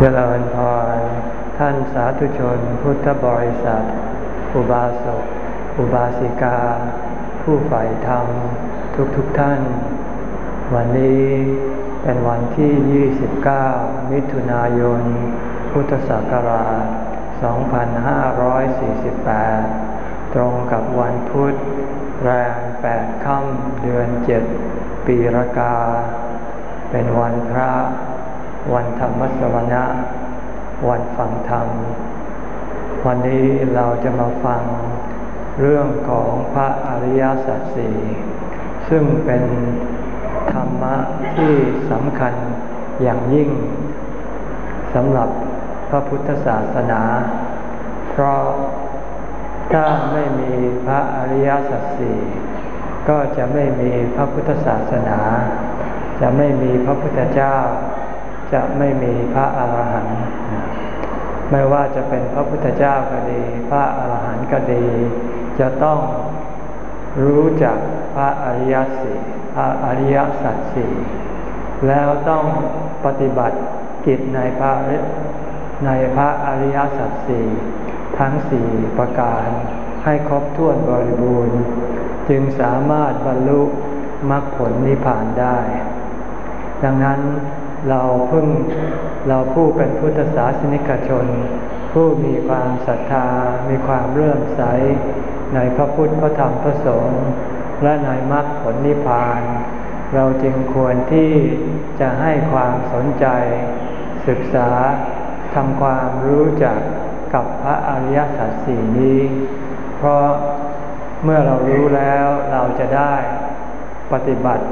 เจริญพรท่านสาธุชนพุทธบริษัท อุบาสก อุบาสิกา ผู้ใฝ่ธรรม ทุกทุกท่าน วันนี้เป็นวันที่ 29 มิถุนายน พุทธศักราช 2548 ตรงกับวันพุธ แรม8ค่ำเดือน 7 ปีรากา เป็นวันพระ วันธรรมสวนะ วันฟังธรรม วันนี้เราจะมาฟังเรื่องของพระอริยสัจสี่ซึ่งเป็นธรรมะที่สำคัญอย่างยิ่งสำหรับพระพุทธศาสนา เพราะถ้าไม่มีพระอริยสัจสี่ก็จะไม่มีพระพุทธศาสนา จะไม่มีพระพุทธเจ้า จะไม่มีพระอาหารหันต์ไม่ว่าจะเป็นพระพุทธเจ้าก็ดี พระอาหารหันต์ก็ดี จะต้องรู้จักพระอริยสีพระอริยสัจสี่แล้วต้องปฏิบัติกิจในพระในพระอริยสัจสี่ทั้งสี่ประการให้ครบถ้วนบริบูรณ์ จึงสามารถบรรลุมรรคผลนิพพานได้ ดังนั้น เราเพิ่งเราผู้เป็นพุทธศาสนิกชน ผู้มีความศรัทธา มีความเลื่อมใส ในพระพุทธพระธรรมพระสงฆ์และในมรรคผลนิพพาน เราจึงควรที่จะให้ความสนใจ ศึกษาทำความรู้จักกับพระอริยสัจสี่นี้ เพราะเมื่อเรารู้แล้วเราจะได้ปฏิบัติ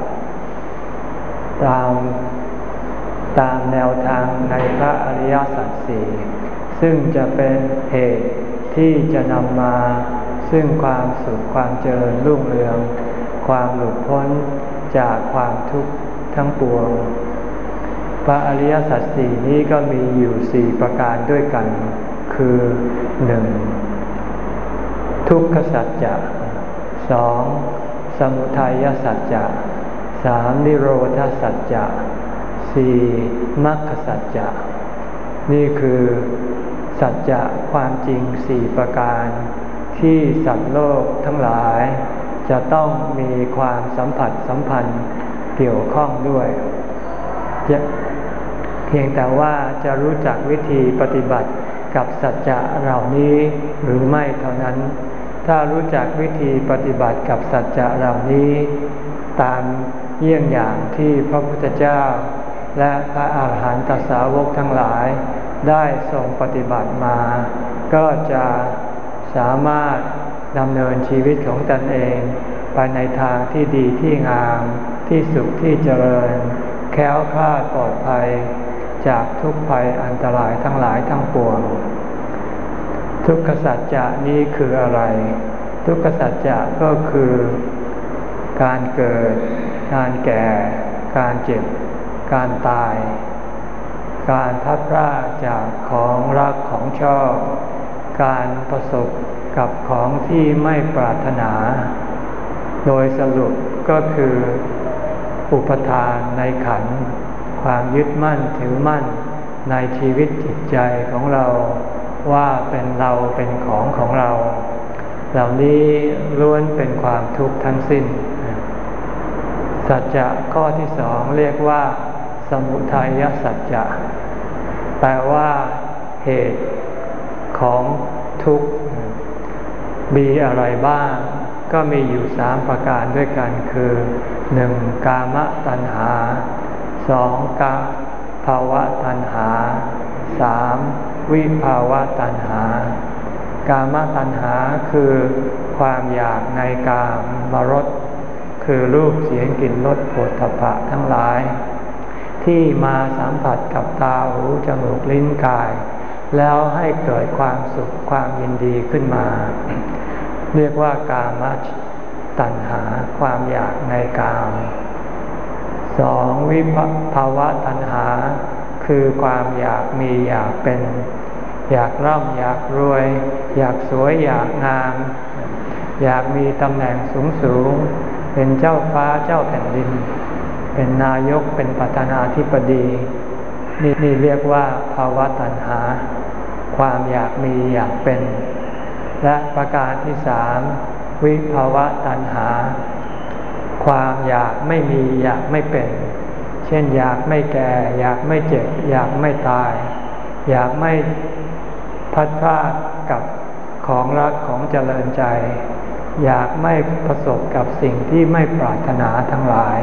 ตาม ตามแนวทางในพระอริยสัจสี่ซึ่งจะเป็นเหตุที่จะนำมาซึ่งความสุขความเจริญรุ่งเรือง ความหลุดพ้นจากความทุกข์ทั้งปวง พระอริยสัจสี่นี้ก็มีอยู่สี่ประการด้วยกัน คือหนึ่งทุกขสัจจะสองสมุทัยสัจจะสามนิโรธสัจจะ สี่มรรคสัจจะ นี่คือสัจจะความจริงสี่ประการ ที่สัตว์โลกทั้งหลาย จะต้องมีความสัมผัสสัมพันธ์เกี่ยวข้องด้วย เพียงแต่ว่าจะรู้จักวิธีปฏิบัติกับสัจจะเหล่านี้หรือไม่เท่านั้น ถ้ารู้จักวิธีปฏิบัติกับสัจจะเหล่านี้ ตามเยี่ยงอย่างที่พระพุทธเจ้า และพระอาหารหันตสาวกทั้งหลายได้ทรงปฏิบัติมา ก็จะสามารถดำเนินชีวิตของตนเองไปในทางที่ดีที่งาม ที่สุขที่เจริญ แค้วคลาดปลอดภัย จากทุกภัยอันตรายทั้งหลายทั้งปวง ทุกขสัจจะนี้คืออะไร ทุกขสัจจะก็คือ การเกิด การแก่ การเจ็บ การตาย การพัดพลาจากของรักของชอบ การประสบกับของที่ไม่ปรารถนา โดยสรุปก็คืออุปทานในขัน ความยึดมั่นถือมั่นในชีวิตจิตใจของเราว่าเป็นเราเป็นของของเรา เหล่านี้ล้วนเป็นความทุกข์ทั้งสิ้น สัจจะข้อที่สองเรียกว่า สมุทัยสัจจะแปลว่าเหตุของทุกข์มีอะไรบ้าง ก็มีอยู่สามประการด้วยกันคือหนึ่งกามตัณหาสองกาภาวะตัณหาสามวิภาวะตัณหา กามตัณหาคือความอยากในกามมรสคือรูปเสียงกลิ่นรสโผฏฐัพพะทั้งหลาย ที่มาสัมผัสกับตาหูจมูกลิ้นกาย แล้วให้เกิดความสุขความยินดีขึ้นมา เรียกว่ากามตัณหาความอยากในกามสองวิภาวะตัณหา คือความอยากมีอยากเป็น อยากร่ำอยากรวย อยากสวยอยากงาม อยากมีตำแหน่งสูงสูงเป็นเจ้าฟ้าเจ้าแผ่นดิน เป็นนายกเป็นประธานาธิบดีนี่นี่เรียกว่าภาวะตัณหา ความอยากมีอยากเป็น และประการที่สามวิภาวะตัณหา ความอยากไม่มีอยากไม่เป็น เช่นอยากไม่แก่ อยากไม่เจ็บ อยากไม่ตาย อยากไม่พัดพลาดกับของรักของเจริญใจ อยากไม่ประสบกับสิ่งที่ไม่ปรารถนาทั้งหลาย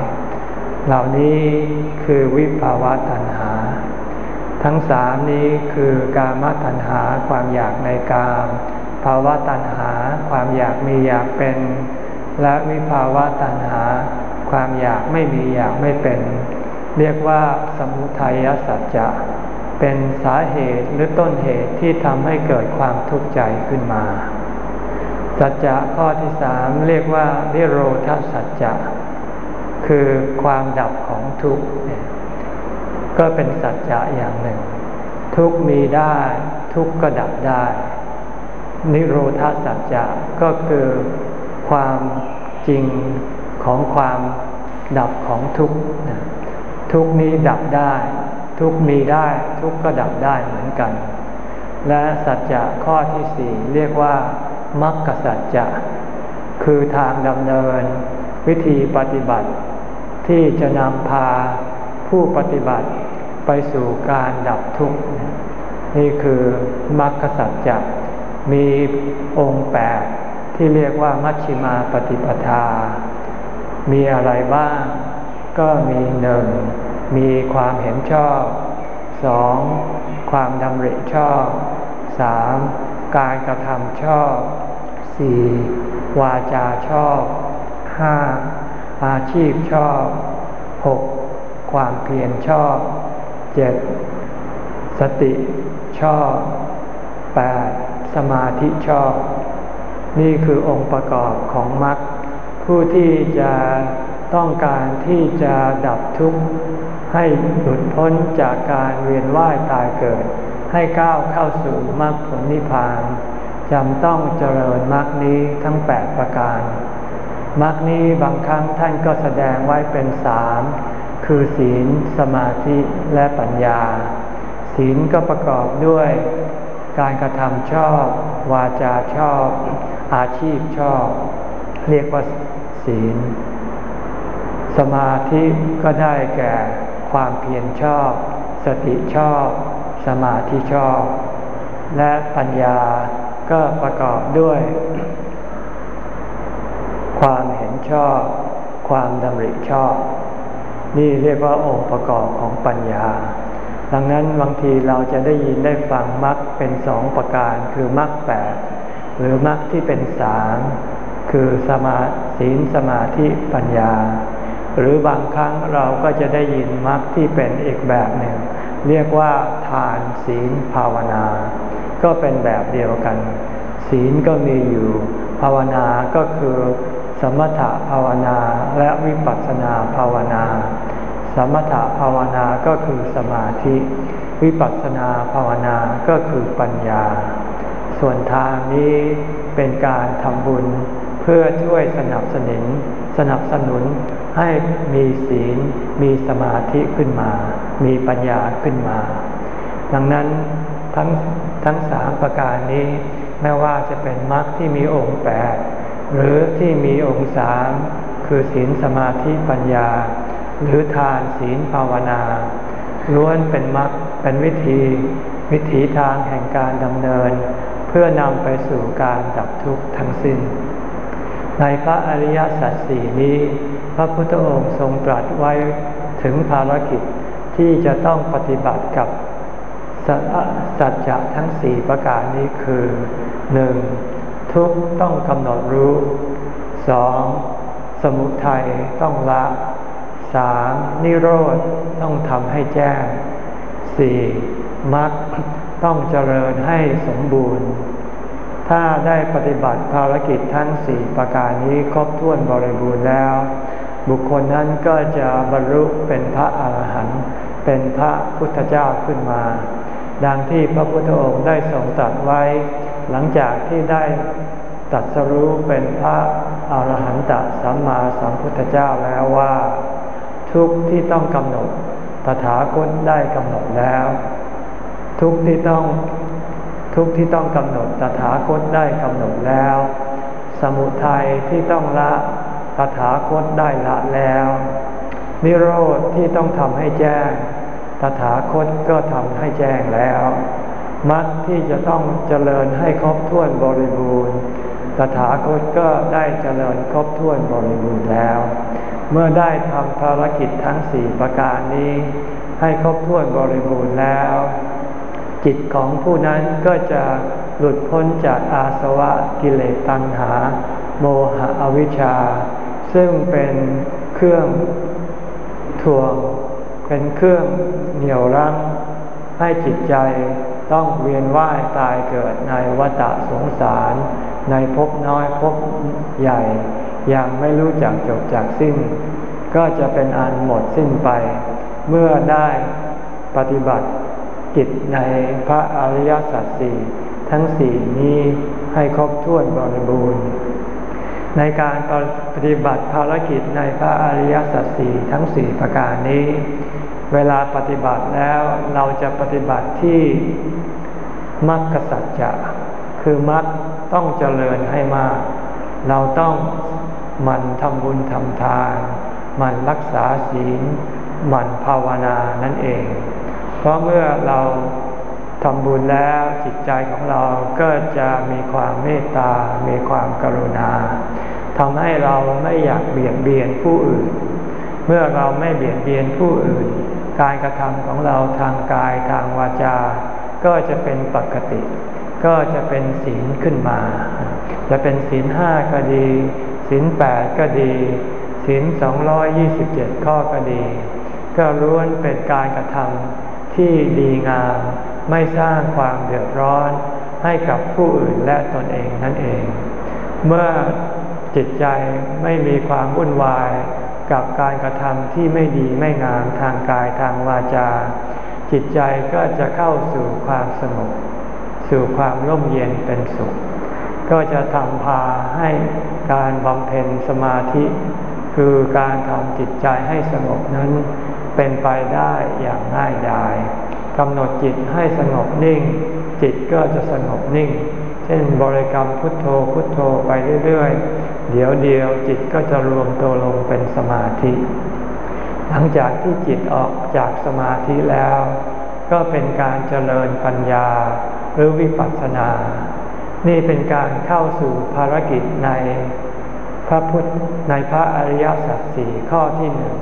เหล่านี้คือวิภาวะตัณหา ทั้งสามนี้คือกามตัณหาความอยากในกามภาวะตัณหาความอยากมีอยากเป็น และวิภาวะตัณหา ความอยากไม่มีอยากไม่เป็น เรียกว่าสมุทัยสัจจะเป็นสาเหตุหรือต้นเหตุที่ทำให้เกิดความทุกข์ใจขึ้นมา สัจจะข้อที่สามเรียกว่านิโรธสัจจะ คือความดับของทุกข์ก็เป็นสัจจะอย่างหนึ่ง ทุกมีได้ทุกก็ดับได้ นิโรธาสัจจะก็คือความจริงของความดับของทุกข์ทุกนี้ดับได้ ทุกมีได้ทุกก็ดับได้เหมือนกัน และสัจจะข้อที่สี่เรียกว่ามรรคสัจจะคือทางดำเนิน วิธีปฏิบัติ ที่จะนำพาผู้ปฏิบัติไปสู่การดับทุกข์ นี่คือมรรคสัจจะมีองค์แปดที่เรียกว่ามัชชิมาปฏิปทา มีอะไรบ้าง ก็มีหนึ่งมีความเห็นชอบสองความดำริชอบสามการกระทำชอบสี่วาจาชอบห้า อาชีพชอบหกความเพียรชอบเจ็ดสติชอบแปดสมาธิชอบ นี่คือองค์ประกอบของมรรคผู้ที่จะต้องการที่จะดับทุกข์ให้หลุดพ้นจากการเวียนว่ายตายเกิด ให้ก้าวเข้าสู่มรรคผลนิพพานจำต้องเจริญมรรคนี้ทั้งแปดประการ มรรคนี้บางครั้งท่านก็แสดงไว้เป็นสามคือศีล สมาธิและปัญญา ศีลก็ประกอบด้วยการกระทำชอบ วาจาชอบ อาชีพชอบ เรียกว่าศีล สมาธิก็ได้แก่ความเพียรชอบ สติชอบ สมาธิชอบ และปัญญาก็ประกอบด้วย ความเห็นชอบ ความดำริชอบ นี่เรียกว่าองค์ประกอบของปัญญา ดังนั้นบางทีเราจะได้ยินได้ฟังมรรคเป็นสองประการคือมรรคแปดหรือมรรคที่เป็นสามคือสมาศีลสมาธิปัญญา หรือบางครั้งเราก็จะได้ยินมรรคที่เป็นอีกแบบหนึ่ง เรียกว่าทานศีลภาวนา ก็เป็นแบบเดียวกัน ศีลก็มีอยู่ ภาวนาก็คือ สมถะภาวนาและวิปัสสนาภาวนา สมถะภาวนาก็คือสมาธิ วิปัสสนาภาวนาก็คือปัญญา ส่วนทางนี้เป็นการทำบุญเพื่อช่วยสนับสนุนสนับสนุนให้มีศีล มีสมาธิขึ้นมา มีปัญญาขึ้นมา ดังนั้นทั้งทั้งสามประการนี้ ไม่ว่าจะเป็นมรรคที่มีองค์แปด หรือที่มีองค์สามคือศีลสมาธิปัญญา หรือทานศีลภาวนาล้วนเป็นมรรคเป็นวิธี วิถีทางแห่งการดำเนิน เพื่อนำไปสู่การดับทุกข์ทั้งสิ้น ในพระอริยสัจสี่นี้ พระพุทธองค์ทรงตรัสไว้ถึงภารกิจที่จะต้องปฏิบัติกับสัจจะทั้งสี่ประการนี้คือหนึ่ง ทุกต้องกำหนดรู้สองสมุทัยต้องละสามนิโรธต้องทำให้แจ้งสี่มรรคต้องเจริญให้สมบูรณ์ ถ้าได้ปฏิบัติภารกิจทั้งสี่ประการนี้ครบถ้วนบริบูรณ์แล้ว บุคคลนั้นก็จะบรรลุเป็นพระอาหารหันต์เป็นพระพุทธเจ้าขึ้นมา ดังที่พระพุทธองค์ได้ทรงตรัสไว้ หลังจากที่ได้ตัดสรู้เป็นพระอาหารหันตสัมมาสัมพุทธเจ้าแล้วว่า ทุกที่ต้องกำหนดตถาคตได้กำหนดแล้ว ทุกที่ต้องทุกที่ต้องกำหนดตถาคตได้กำหนดแล้ว สมุทัยที่ต้องละตถาคตได้ละแล้ว นิโรธที่ต้องทำให้แจ้ง ตถาคตก็ทำให้แจ้งแล้ว มรรคที่จะต้องเจริญให้ครบถ้วนบริบูรณ์ ตถาคตก็ได้เจริญครบถ้วนบริบูรณ์แล้ว เมื่อได้ทำภารกิจทั้งสี่ประการนี้ ให้ครบถ้วนบริบูรณ์แล้ว จิตของผู้นั้นก็จะหลุดพ้นจากอาสวะกิเลสตัณหา โมหะอวิชชา ซึ่งเป็นเครื่องถ่วง เป็นเครื่องเหนี่ยวรั้งให้จิตใจ ต้องเวียนว่ายตายเกิดในวัฏสงสาร ในภพน้อยภพใหญ่ อย่างไม่รู้จักจบจากสิ้น ก็จะเป็นอันหมดสิ้นไป เมื่อได้ปฏิบัติกิจในพระอริยสัจสี่ทั้งสี่นี้ให้ครบถ้วนบริบูรณ์ ในการปฏิบัติภารกิจในพระอริยสัจสี่ทั้งสี่ประการนี้ เวลาปฏิบัติแล้วเราจะปฏิบัติที่มรรคสัจจะคือมรรคต้องเจริญให้มาก เราต้องมันทำบุญทำทานมันรักษาศีลมันภาวนานั่นเอง เพราะเมื่อเราทำบุญแล้วจิตใจของเราก็จะมีความเมตตา มีความกรุณาทำให้เราไม่อยากเบียดเบียนผู้อื่น เมื่อเราไม่เบียดเบียนผู้อื่น การกระทำของเราทางกายทางวาจา ก็จะเป็นปกติ ก็จะเป็นศีลขึ้นมา จะเป็นศีลห้าก็ดีศีลแปดก็ดีศีลสองร้อยยี่สิบเจ็ดข้อก็ดี ก็ล้วนเป็นการกระทำที่ดีงามไม่สร้างความเดือดร้อนให้กับผู้อื่นและตนเองนั่นเอง เมื่อจิตใจไม่มีความวุ่นวาย กับการกระทำที่ไม่ดีไม่งามทางกายทางวาจา จิตใจก็จะเข้าสู่ความสงบสู่ความร่มเย็นเป็นสุข ก็จะทำพาให้การบำเพ็ญสมาธิ คือการทำจิตใจให้สงบนั้นเป็นไปได้อย่างง่ายดายกำหนดจิตให้สงบนิ่ง จิตก็จะสงบนิ่ง เช่นบริกรรมพุทโธพุทโธไปเรื่อย เดี๋ยวเดียวจิตก็จะรวมตัวลงเป็นสมาธิ หลังจากที่จิตออกจากสมาธิแล้ว ก็เป็นการเจริญปัญญาหรือวิปัสสนา นี่เป็นการเข้าสู่ภารกิจในพระพุทธในพระอริยสัจสี่ข้อที่หนึ่ง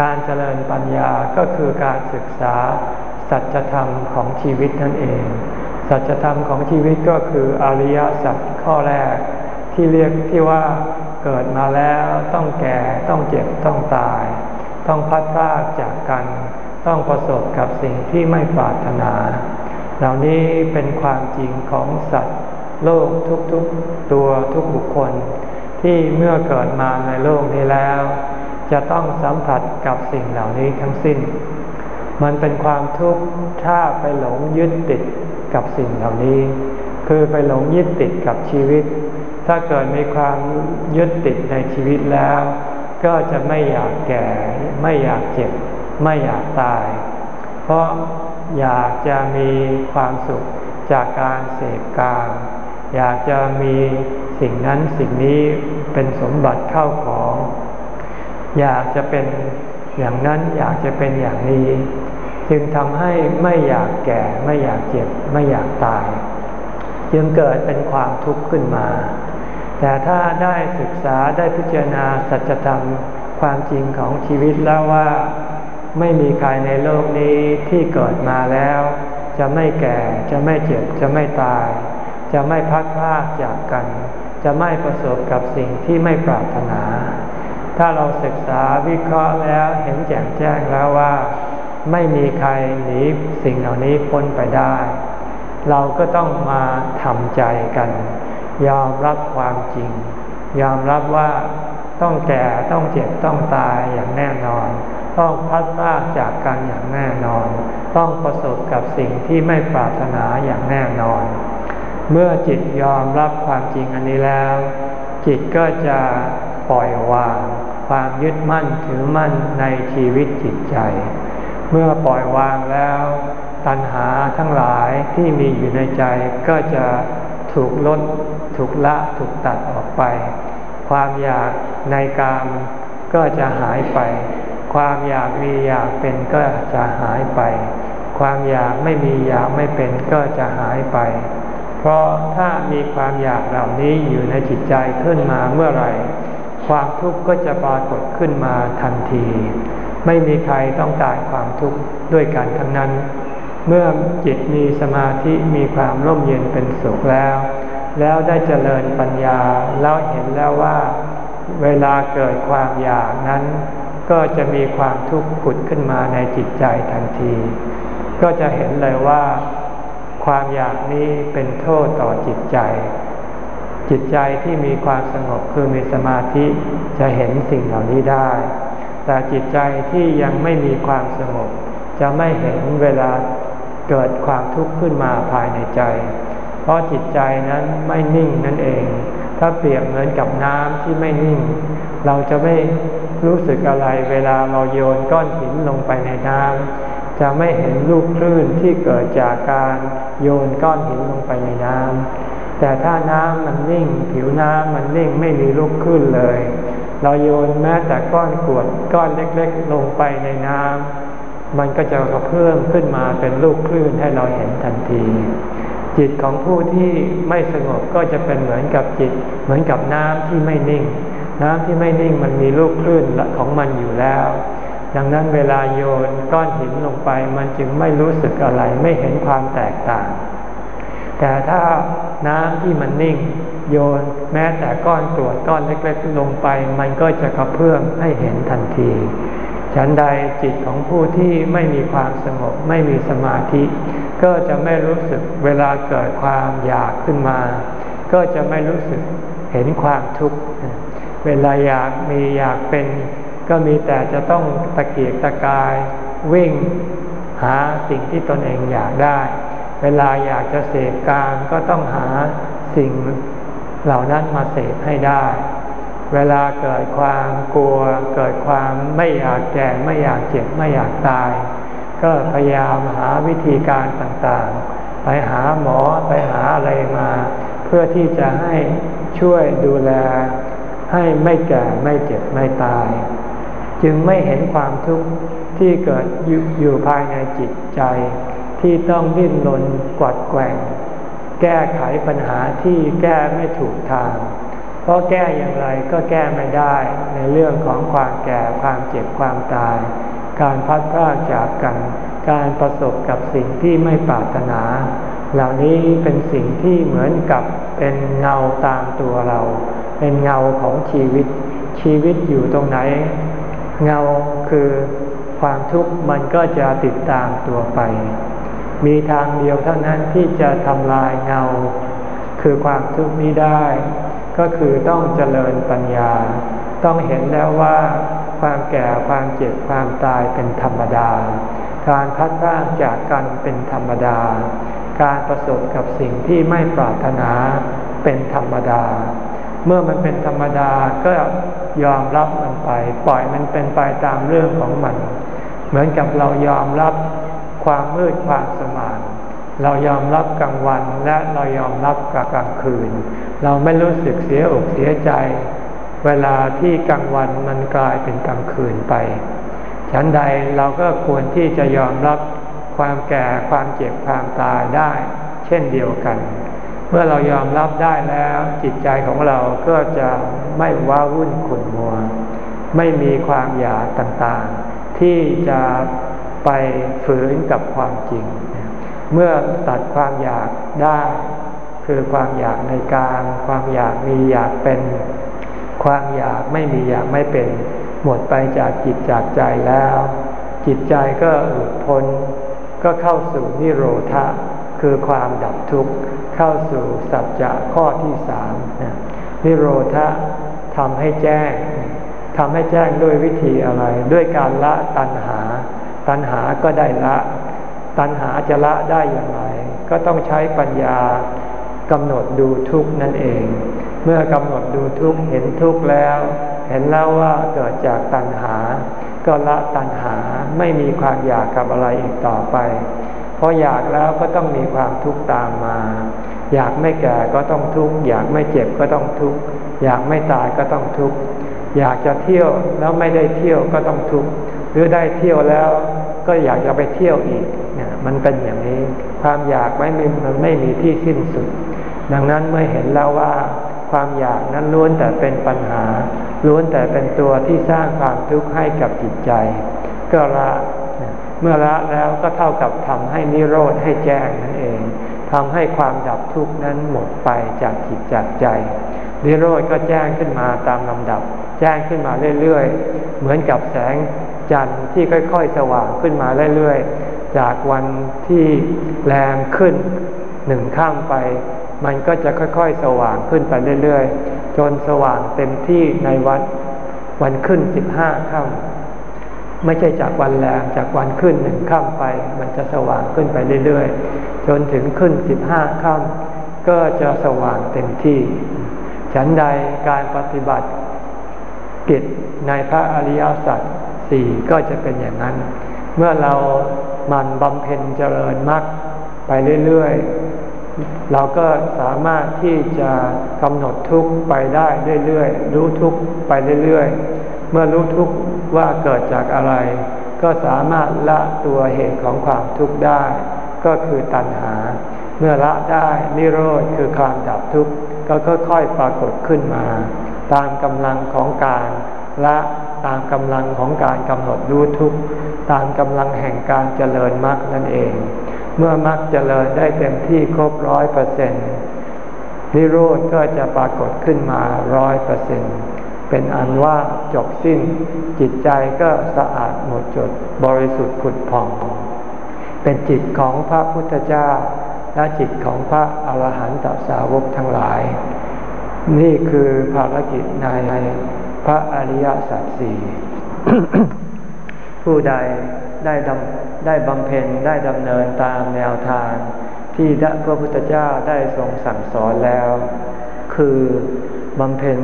การเจริญปัญญาก็คือการศึกษาสัจธรรมของชีวิตนั่นเอง สัจธรรมของชีวิตก็คืออริยสัจข้อแรก ที่เรียกที่ว่าเกิดมาแล้วต้องแก่ต้องเจ็บต้องตาย ต้องพัดพลากจากกัน ต้องประสบกับสิ่งที่ไม่ปรารถนา เหล่านี้เป็นความจริงของสัตว์ โลกทุกๆตัวทุกบุคคล ที่เมื่อเกิดมาในโลกนี้แล้ว จะต้องสัมผัสกับสิ่งเหล่านี้ทั้งสิ้น มันเป็นความทุกข์ถ้าไปหลงยึดติดกับสิ่งเหล่านี้ คือไปหลงยึดติดกับชีวิต ถ้าเกิดมีความยึดติดในชีวิตแล้ว ก็จะไม่อยากแก่ ไม่อยากเจ็บ ไม่อยากตาย เพราะอยากจะมีความสุขจากการเสพกามอยากจะมีสิ่งนั้นสิ่งนี้เป็นสมบัติเข้าของ อยากจะเป็นอย่างนั้นอยากจะเป็นอย่างนี้ จึงทำให้ไม่อยากแก่ไม่อยากเจ็บ ไม่อยากตาย จึงเกิดเป็นความทุกข์ขึ้นมา แต่ถ้าได้ศึกษาได้พิจารณาสัจธรรมความจริงของชีวิตแล้วว่า ไม่มีใครในโลกนี้ที่เกิดมาแล้ว จะไม่แก่จะไม่เจ็บจะไม่ตาย จะไม่พัดพลากจากกัน จะไม่ประสบกับสิ่งที่ไม่ปรารถนา ถ้าเราศึกษาวิเคราะห์แล้วเห็นแจ่มแจ้งแล้วว่า ไม่มีใครหนีสิ่งเหล่านี้พ้นไปได้ เราก็ต้องมาทำใจกัน ยอมรับความจริง ยอมรับว่าต้องแก่ต้องเจ็บต้องตายอย่างแน่นอน ต้องพัดพลาดจากกันอย่างแน่นอน ต้องประสบกับสิ่งที่ไม่ปรารถนาอย่างแน่นอน เมื่อจิตยอมรับความจริงอันนี้แล้ว จิตก็จะปล่อยวาง ความยึดมั่นถือมั่นในชีวิตจิตใจ เมื่อปล่อยวางแล้ว ตัณหาทั้งหลายที่มีอยู่ในใจก็จะถูกลด ถูกละถูกตัดออกไป ความอยากในกามก็จะหายไป ความอยากมีอยากเป็นก็จะหายไป ความอยากไม่มีอยากไม่เป็นก็จะหายไป เพราะถ้ามีความอยากเหล่านี้อยู่ในจิตใจขึ้นมาเมื่อไหร่ความทุกข์ก็จะปรากฏขึ้นมาทันที ไม่มีใครต้องการความทุกข์ด้วยกันทั้งนั้น เมื่อจิตมีสมาธิมีความร่มเย็นเป็นสุขแล้ว แล้วได้เจริญปัญญาแล้วเห็นแล้วว่า เวลาเกิดความอยากนั้น ก็จะมีความทุกข์ผุดขึ้นมาในจิตใจทันที ก็จะเห็นเลยว่า ความอยากนี้เป็นโทษต่อจิตใจ จิตใจที่มีความสงบคือมีสมาธิจะเห็นสิ่งเหล่านี้ได้ แต่จิตใจที่ยังไม่มีความสงบ จะไม่เห็นเวลาเกิดความทุกข์ขึ้นมาภายในใจ เพราะจิตใจนั้นไม่นิ่งนั่นเอง ถ้าเปรียบเหมือนกับน้ำที่ไม่นิ่ง เราจะไม่รู้สึกอะไรเวลาเราโยนก้อนหินลงไปในน้ำจะไม่เห็นลูกคลื่นที่เกิดจากการโยนก้อนหินลงไปในน้ำแต่ถ้าน้ำมันนิ่ง ผิวน้ำมันนิ่งไม่มีลูกคลื่นเลย เราโยนแม้แต่ก้อนกรวดก้อนเล็กๆ ลงไปในน้ำมันก็จะกระเพิ่อมขึ้นมาเป็นลูกคลื่นให้เราเห็นทันที จิตของผู้ที่ไม่สงบก็จะเป็นเหมือนกับจิต เหมือนกับน้ำที่ไม่นิ่ง น้ำที่ไม่นิ่งมันมีลูกคลื่นของมันอยู่แล้ว ดังนั้นเวลาโยนก้อนหินลงไปมันจึงไม่รู้สึกอะไรไม่เห็นความแตกต่าง แต่ถ้าน้ำที่มันนิ่ง โยนแม้แต่ก้อนกรวดก้อนเล็กๆลงไป มันก็จะกระเพื่อมให้เห็นทันทีฉันใดจิตของผู้ที่ไม่มีความสงบไม่มีสมาธิ ก็จะไม่รู้สึกเวลาเกิดความอยากขึ้นมา ก็จะไม่รู้สึกเห็นความทุกข์ เวลาอยากมีอยากเป็น ก็มีแต่จะต้องตะเกียกตะกายวิ่งหาสิ่งที่ตนเองอยากได้ เวลาอยากจะเสพการก็ต้องหาสิ่งเหล่านั้นมาเสพให้ได้ เวลาเกิดความกลัว เกิดความไม่อยากแก่ไม่อยากเจ็บไม่อยากตาย ก็พยายามหาวิธีการต่างๆ ไปหาหมอไปหาอะไรมา เพื่อที่จะให้ช่วยดูแล ให้ไม่แก่ไม่เจ็บไม่ตาย จึงไม่เห็นความทุกข์ที่เกิดอยู่ภายในจิตใจ ที่ต้องดิ้นรนกวัดแกว่ง แก้ไขปัญหาที่แก้ไม่ถูกทาง เพราะแก้อย่างไรก็แก้ไม่ได้ในเรื่องของความแก่ความเจ็บความตาย การพัดพลาดจากกัน การประสบกับสิ่งที่ไม่ปรารถนา เหล่านี้เป็นสิ่งที่เหมือนกับเป็นเงาตามตัวเรา เป็นเงาของชีวิต ชีวิตอยู่ตรงไหน เงาคือความทุกข์มันก็จะติดตามตัวไป มีทางเดียวเท่านั้นที่จะทำลายเงา คือความทุกข์นี้ได้ ก็คือต้องเจริญปัญญา ต้องเห็นแล้วว่า ความแก่ความเจ็บความตายเป็นธรรมดา การพัดพากจากกันเป็นธรรมดา การประสบกับสิ่งที่ไม่ปรารถนาเป็นธรรมดา เมื่อมันเป็นธรรมดาก็ยอมรับมันไป ปล่อยมันเป็นไปตามเรื่องของมัน เหมือนกับเรายอมรับความมืดความสมานเรายอมรับกลางวันและเรายอมรับกับกลางคืน เราไม่รู้สึกเสียอกเสียใจ เวลาที่กลางวันมันกลายเป็นกลางคืนไป ฉันใดเราก็ควรที่จะยอมรับความแก่ความเจ็บความตายได้ เช่นเดียวกัน เมื่อเรายอมรับได้แล้วจิตใจของเราก็จะไม่ว้าวุ่นขุ่นมัว ไม่มีความอยากต่างๆ ที่จะไปฝืนกับความจริง เมื่อตัดความอยากได้ คือความอยากในการ ความอยากมีอยากเป็น ความอยากไม่มีอยากไม่เป็นหมดไปจากจิตจากใจแล้ว จิตใจก็หลุดพ้น ก็เข้าสู่นิโรธะคือความดับทุกข์เข้าสู่สัจจะข้อที่สามนิโรธะทำให้แจ้งทำให้แจ้งด้วยวิธีอะไร ด้วยการละตัณหา ตัณหาก็ได้ละ ตัณหาจะละได้อย่างไร ก็ต้องใช้ปัญญากำหนดดูทุกข์นั่นเอง เมื่อกำหนดดูทุกข์เห็นทุกข์แล้ว เห็นแล้วว่าเกิดจากตัณหา ก็ละตัณหาไม่มีความอยากกับอะไรอีกต่อไป เพออยากแล้วก็ต้องมีความทุกข์ตามมา อยากไม่แก่ก็ต้องทุกข์อยากไม่เจ็บก็ต้องทุกข์อยากไม่ตายก็ต้องทุกข์อยากจะเที่ยวแล้วไม่ได้เที่ยวก็ต้องทุกข์หรือได้เที่ยวแล้วก็อยากจะไปเที่ยวอีกเนี่ยมันเป็นอย่างนี้ ความอยากไม่มันไม่มีที่สิ้นสุด ดังนั้นเมื่อเห็นแล้วว่า ความอยากนั้นล้วนแต่เป็นปัญหา ล้วนแต่เป็นตัวที่สร้างความทุกข์ให้กับจิตใจ ก็ละเมื่อละแล้วก็เท่ากับทำให้นิโรธให้แจ้งนั่นเองทำให้ความดับทุกข์นั้นหมดไปจากจิตจากใจ นิโรธก็แจ้งขึ้นมาตามลำดับ แจ้งขึ้นมาเรื่อยๆ เหมือนกับแสงจันทร์ที่ค่อยๆ สว่างขึ้นมาเรื่อยๆ จากวันที่แรงขึ้นหนึ่งข้ามไป มันก็จะค่อยๆ สว่างขึ้นไปเรื่อยๆ จนสว่างเต็มที่ในวันวันขึ้นสิบห้าค่ำไม่ใช่จากวันแรงจากวันขึ้นหนึ่งค่ำไป มันจะสว่างขึ้นไปเรื่อยๆ จนถึงขึ้นสิบห้าค่ำก็จะสว่างเต็มที่ ฉันใดการปฏิบัติกิจในพระอริยสัจสี่ก็จะเป็นอย่างนั้น เมื่อเรามันบำเพ็ญเจริญมรรคไปเรื่อยๆ เราก็สามารถที่จะกำหนดทุกข์ไปได้เรื่อยๆ รู้ทุกข์ไปเรื่อยๆ เมื่อรู้ทุกข์ว่าเกิดจากอะไร ก็สามารถละตัวเหตุของความทุกข์ได้ ก็คือตัณหา เมื่อละได้นิโรธคือความดับทุกข์ก็ค่อยๆปรากฏขึ้นมา ตามกำลังของการละตามกำลังของการกำหนดรู้ทุกตามกำลังแห่งการเจริญมรรคนั่นเอง เมื่อมรรคเจริญได้เต็มที่ครบร้อยเปอร์เซ็นต์นิโรธก็จะปรากฏขึ้นมาร้อยเปอร์เซ็นต์เป็นอันว่าจบสิ้น จิตใจก็สะอาดหมดจดบริสุทธิ์ผุดผ่อง เป็นจิตของพระพุทธเจ้า และจิตของพระอรหันตสาวกทั้งหลาย นี่คือภารกิจในพระอริยสัจสี่ผู้ใด ได้ดได้บำเพ็ญได้ดำเนินตามแนวทาง ที่พระพุทธเจ้าได้ทรงสั่งสอนแล้ว คือบำเพ็ญ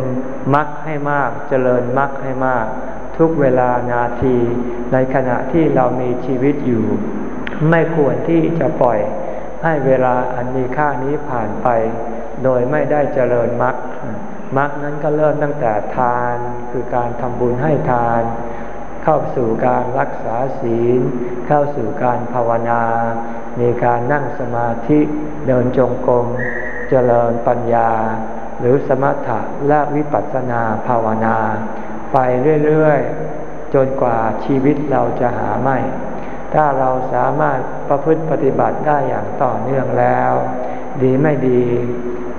มรรคให้มากเจริญมรรคให้มาก ทุกเวลานาที ในขณะที่เรามีชีวิตอยู่ ไม่ควรที่จะปล่อยให้เวลาอันมีค่านี้ผ่านไป โดยไม่ได้เจริญมรรคมรรคนั้นก็เริ่มตั้งแต่ทานคือการทำบุญให้ทาน เข้าสู่การรักษาศีล เข้าสู่การภาวนา มีการนั่งสมาธิเดินจงกรมเจริญปัญญา หรือสมถะและวิปัสสนาภาวนา ไปเรื่อยๆ จนกว่าชีวิตเราจะหาไม่ ถ้าเราสามารถประพฤติปฏิบัติได้อย่างต่อเนื่องแล้ว ดีไม่ดี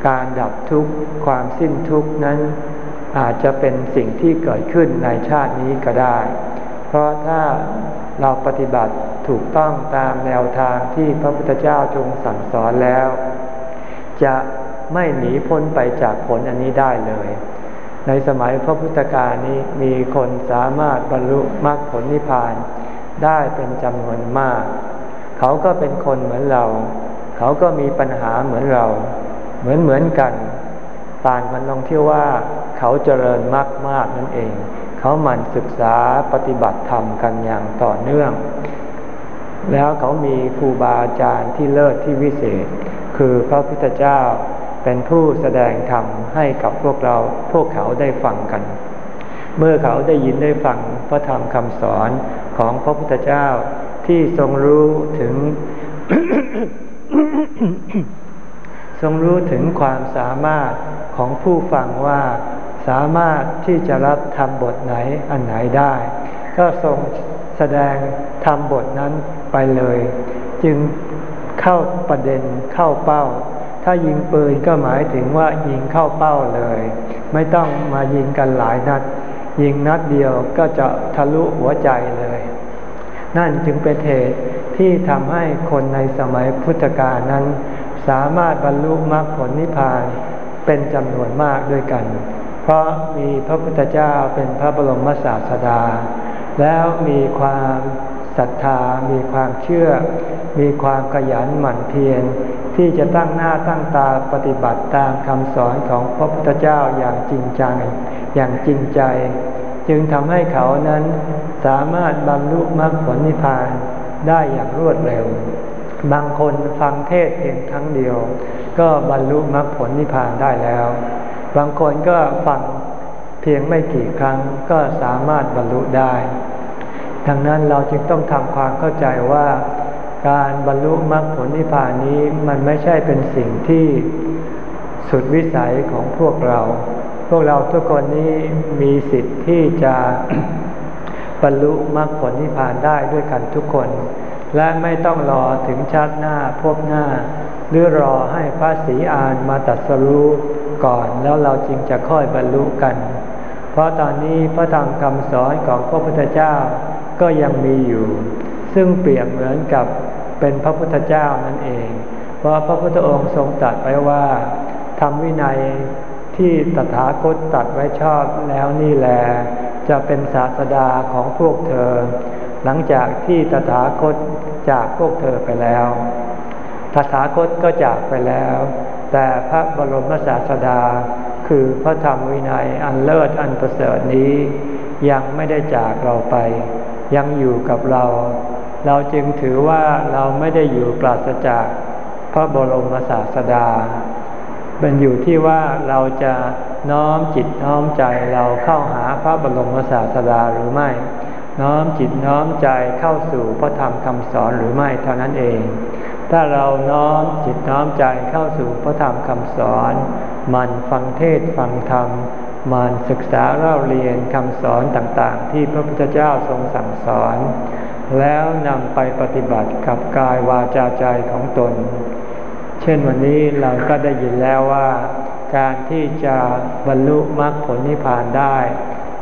การดับทุกข์ความสิ้นทุกข์นั้นอาจจะเป็นสิ่งที่เกิดขึ้นในชาตินี้ก็ได้ เพราะถ้าเราปฏิบัติถูกต้องตามแนวทางที่พระพุทธเจ้าทรงสั่งสอนแล้ว จะไม่หนีพ้นไปจากผลอันนี้ได้เลย ในสมัยพระพุทธกาลนี้มีคนสามารถบรรลุมรรคผลนิพพานได้เป็นจำนวนมาก เขาก็เป็นคนเหมือนเรา เขาก็มีปัญหาเหมือนเรา เหมือนเหมือนกัน ต่างกันตรงที่ว่าเขาเจริญมากมากนั่นเอง เขาหมั่นศึกษาปฏิบัติธรรมกันอย่างต่อเนื่อง แล้วเขามีครูบาอาจารย์ที่เลิศที่วิเศษ คือพระพุทธเจ้าเป็นผู้แสดงธรรมให้กับพวกเราพวกเขาได้ฟังกัน เมื่อเขาได้ยินได้ฟังพระธรรมคำสอนของพระพุทธเจ้าที่ทรงรู้ถึง ทรงรู้ถึงความสามารถของผู้ฟังว่า สามารถที่จะรับทำบทไหนอันไหนได้ ก็ทรงแสดงทำบทนั้นไปเลย จึงเข้าประเด็นเข้าเป้า ถ้ายิงปืนก็หมายถึงว่ายิงเข้าเป้าเลย ไม่ต้องมายิงกันหลายนัด ยิงนัดเดียวก็จะทะลุหัวใจเลย นั่นจึงเป็นเหตุที่ทำให้คนในสมัยพุทธกาลนั้น สามารถบรรลุมรรคผลนิพพานเป็นจำนวนมากด้วยกัน เพราะมีพระพุทธเจ้าเป็นพระบรมศาสดา แล้วมีความศรัทธา มีความเชื่อ มีความขยันหมั่นเพียรที่จะตั้งหน้าตั้งตาปฏิบัติตามคำสอนของพระพุทธเจ้าอย่างจริงจังอย่างจริงใจ จึงทำให้เขานั้นสามารถบรรลุมรรคผลนิพพานได้อย่างรวดเร็ว บางคนฟังเทศเพียงครั้งเดียว ก็บรรลุมรรคผลนิพพานได้แล้ว บางคนก็ฟังเพียงไม่กี่ครั้งก็สามารถบรรลุได้ ดังนั้นเราจึงต้องทำความเข้าใจว่าการบรรลุมรรคผลนิพพานนี้มันไม่ใช่เป็นสิ่งที่สุดวิสัยของพวกเรา พวกเราทุกคนนี้มีสิทธิ์ที่จะบรรลุมรรคผลนิพพานได้ด้วยกันทุกคน และไม่ต้องรอถึงชาติหน้าพบหน้า หรือรอให้พระศรีอานมาตัดสรู้ ก่อนแล้วเราจึงจะค่อยบรรลุกัน เพราะตอนนี้พระธรรมคำสอนของพระพุทธเจ้าก็ยังมีอยู่ ซึ่งเปรียบเหมือนกับเป็นพระพุทธเจ้านั่นเอง เพราะพระพุทธองค์ทรงตรัสไว้ว่าทำวินัยที่ตถาคตตัดไว้ชอบแล้วนี่แหละจะเป็นศาสดาของพวกเธอ หลังจากที่ตถาคตจากพวกเธอไปแล้ว ตถาคตก็จากไปแล้ว แต่พระบรมศาสดา คือพระธรรมวินัยอันเลิศอันประเสริฐนี้ ยังไม่ได้จากเราไป ยังอยู่กับเรา เราจึงถือว่าเราไม่ได้อยู่ปราศจากพระบรมศาสดาเป็นอยู่ที่ว่าเราจะน้อมจิตน้อมใจเราเข้าหาพระบรมศาสดาหรือไม่ น้อมจิตน้อมใจเข้าสู่พระธรรมคำสอนหรือไม่เท่านั้นเอง ถ้าเราน้อมจิตน้อมใจเข้าสู่พระธรรมคำสอน มันฟังเทศฟังธรรม มันศึกษาเล่าเรียนคำสอนต่างๆ ที่พระพุทธเจ้าทรงสั่งสอน แล้วนำไปปฏิบัติกับกายวาจาใจของตน เช่นวันนี้เราก็ได้ยินแล้วว่า การที่จะบรรลุมรรคผลนิพพานได้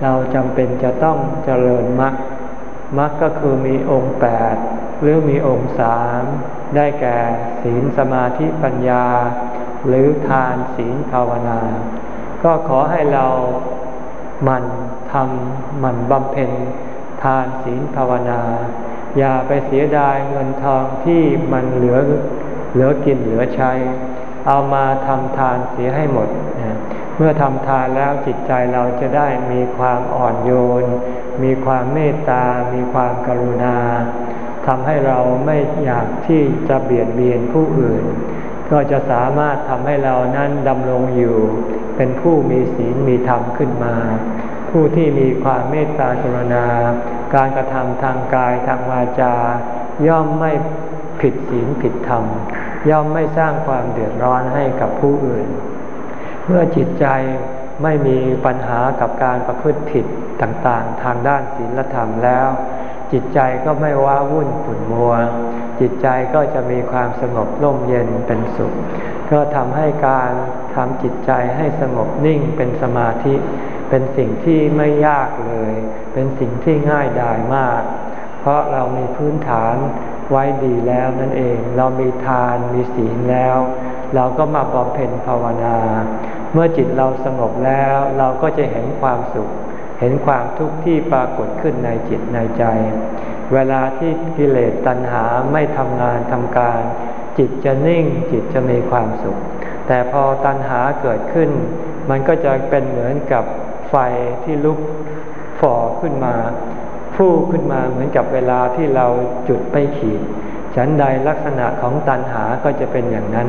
เราจำเป็นจะต้องเจริญมรรค มรรคก็คือมีองค์แปดหรือมีองค์สามได้แก่ศีลสมาธิปัญญา หรือทานศีลภาวนา ก็ขอให้เรามันทำมันบำเพ็ญทานศีลภาวนา อย่าไปเสียดายเงินทองที่มันเหลือเหลือกินเหลือใช้ เอามาทำทานเสียให้หมด เมื่อทำทานแล้วจิตใจเราจะได้มีความอ่อนโยน มีความเมตตา มีความกรุณาทำให้เราไม่อยากที่จะเบียดเบียนผู้อื่น ก็จะสามารถทำให้เรานั้นดำรงอยู่ เป็นผู้มีศีลมีธรรมขึ้นมา ผู้ที่มีความเมตตากรุณา การกระทำทางกายทางวาจา ย่อมไม่ผิดศีลผิดธรรม ย่อมไม่สร้างความเดือดร้อนให้กับผู้อื่น มื่อจิตใจไม่มีปัญหากับการประพฤติผิดต่างๆ ทางด้านศีลธรรมแล้ว จิตใจก็ไม่ว้าวุ่นขุ่นมัว จิตใจก็จะมีความสงบร่มเย็นเป็นสุข ก็ทำให้การทำจิตใจให้สงบนิ่งเป็นสมาธิ เป็นสิ่งที่ไม่ยากเลย เป็นสิ่งที่ง่ายดายมาก เพราะเรามีพื้นฐานไว้ดีแล้วนั่นเอง เรามีทานมีศีลแล้ว เราก็มาบำเพ็ญภาวนา เมื่อจิตเราสงบแล้วเราก็จะเห็นความสุข เห็นความทุกข์ที่ปรากฏขึ้นในจิตในใจ เวลาที่กิเลสตัณหาไม่ทำงานทำการ จิตจะนิ่งจิตจะมีความสุข แต่พอตัณหาเกิดขึ้น มันก็จะเป็นเหมือนกับไฟที่ลุกฝ่อขึ้นมาฟู่ขึ้นมาเหมือนกับเวลาที่เราจุดไปขีด ฉันใดลักษณะของตัณหาก็จะเป็นอย่างนั้น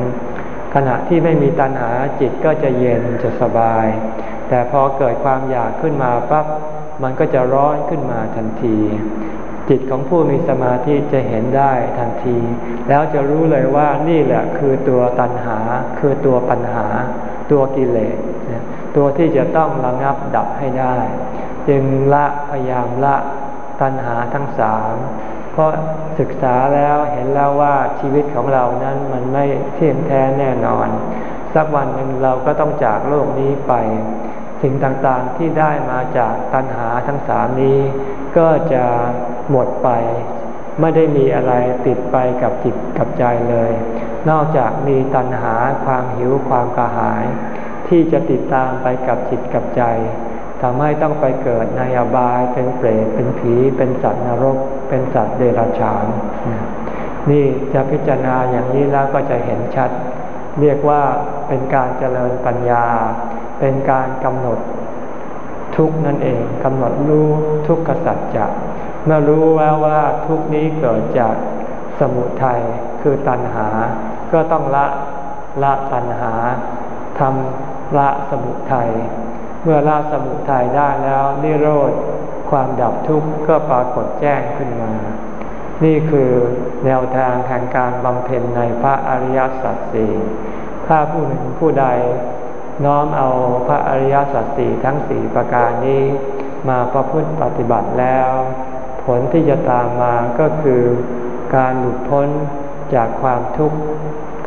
ขณะที่ไม่มีตัณหาจิตก็จะเย็นจะสบาย แต่พอเกิดความอยากขึ้นมาปั๊บมันก็จะร้อนขึ้นมาทันที จิตของผู้มีสมาธิจะเห็นได้ทันที แล้วจะรู้เลยว่านี่แหละคือตัวตัณหา คือตัวปัญหา ตัวกิเลสตัวที่จะต้องระงับดับให้ได้ จึงละพยายามละตัณหาทั้งสาม เพราะศึกษาแล้วเห็นแล้วว่าชีวิตของเรานั้นมันไม่เที่ยงแท้แน่นอน สักวันหนึ่งเราก็ต้องจากโลกนี้ไป สิ่งต่างๆที่ได้มาจากตัณหาทั้งสามนี้ ก็จะหมดไป ไม่ได้มีอะไรติดไปกับจิตกับใจเลย นอกจากมีตัณหาความหิวความกระหาย ที่จะติดตามไปกับจิตกับใจ ทำให้ต้องไปเกิดในอบายเป็นเปรตเป็นผีเป็นสัตว์นรก เป็นสัตว์เดรัจฉาน นี่จะพิจารณาอย่างนี้แล้วก็จะเห็นชัด เรียกว่าเป็นการเจริญปัญญา เป็นการกำหนดทุกนั่นเองกำหนดรู้ทุกขสัจจะเมื่อรู้แล้วว่าทุกนี้เกิดจากสมุทัยคือตัณหา ก็ต้องละละตัณหาทำละสมุทัย เมื่อละสมุทัยได้แล้วนิโรธความดับทุกข์ก็ปรากฏแจ้งขึ้นมา นี่คือแนวทางแห่งการบำเพ็ญในพระอริยสัจสี่ถ้าผู้หนึ่งผู้ใดน้อมเอาพระอริยสัจสี่ทั้งสี่ประการนี้มาประพฤติปฏิบัติแล้ว ผลที่จะตามมาก็คือการหลุดพ้นจากความทุกข์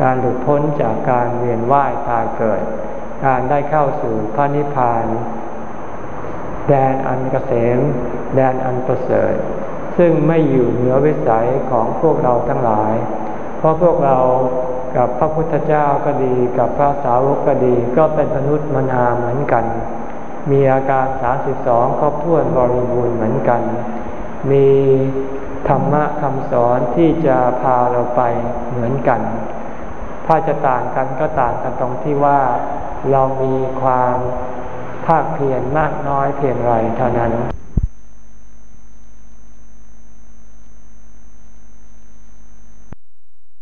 การหลุดพ้นจากการเวียนว่ายตายเกิด การได้เข้าสู่พระนิพพาน แดนอันกเกษมแดนอันประเสริฐ ซึ่งไม่อยู่เหนือวิสัยของพวกเราทั้งหลาย เพราะพวกเรากับพระพุทธเจ้าก็ดีกับพระสาวกก็ดี ก็เป็นมนุษย์มนาเหมือนกัน มีอาการ 32 ครอบถ้วนบริบูรณ์เหมือนกัน มีธรรมะคำสอนที่จะพาเราไปเหมือนกัน ถ้าจะต่างกันก็ต่างกันตรงที่ว่า เรามีความภาคเพียรมากน้อยเพียงไรเท่านั้น